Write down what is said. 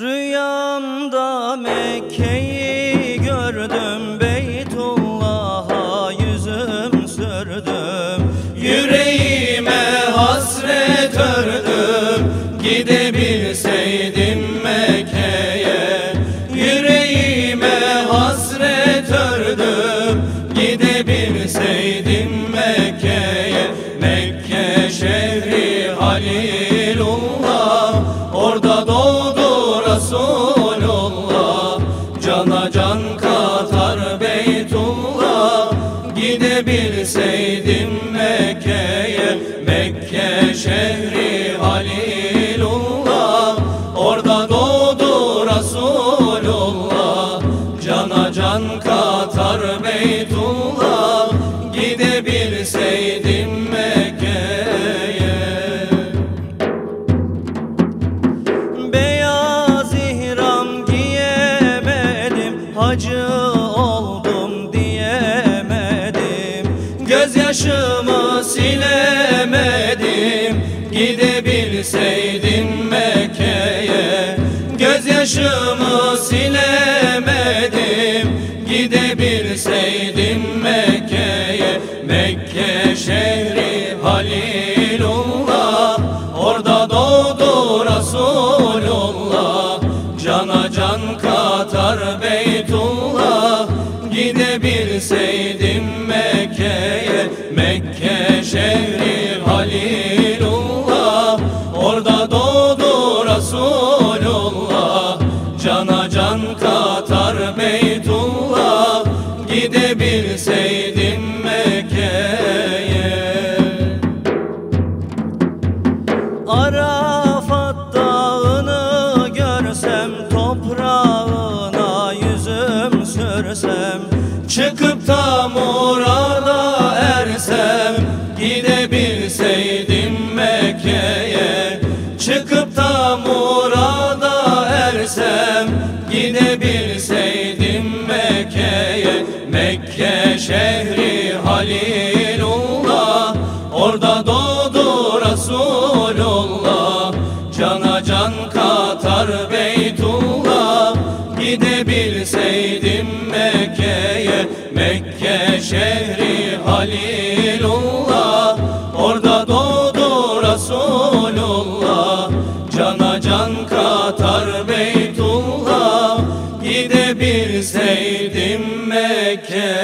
Rüyamda Mekke'yi gördüm Beytullah'a yüzüm sürdüm. Yüreğime hasret ördüm Gidebilseydim Mekke'ye. Yüreğime hasret ördüm Gidebilseydim Mekke'ye. Mekke Cana can katar Beytullah. Gidebilseydim Mekke'ye Mekke şehri Halilullah. Orada doğdu Resulullah Cana can katar Beytullah Gözyaşımı silemedim. Gidebilseydim Mekke'ye. Mekke şehri Halilullah. Orada doğdu Resulullah. Cana can katar Beytullah. Gidebilseydim Mekke'ye. Mekke Beytullah Gidebilseydim Mekke'ye. Arafat dağını görsem Toprağına yüzüm sürsem Çıkıp da murada ersem Gidebilseydim Mekke'ye. Çıkıp da murada ersem Gidebilseydim şehri Halilullah. Orada doğdu Resulullah. bilseydim Mekke'ye.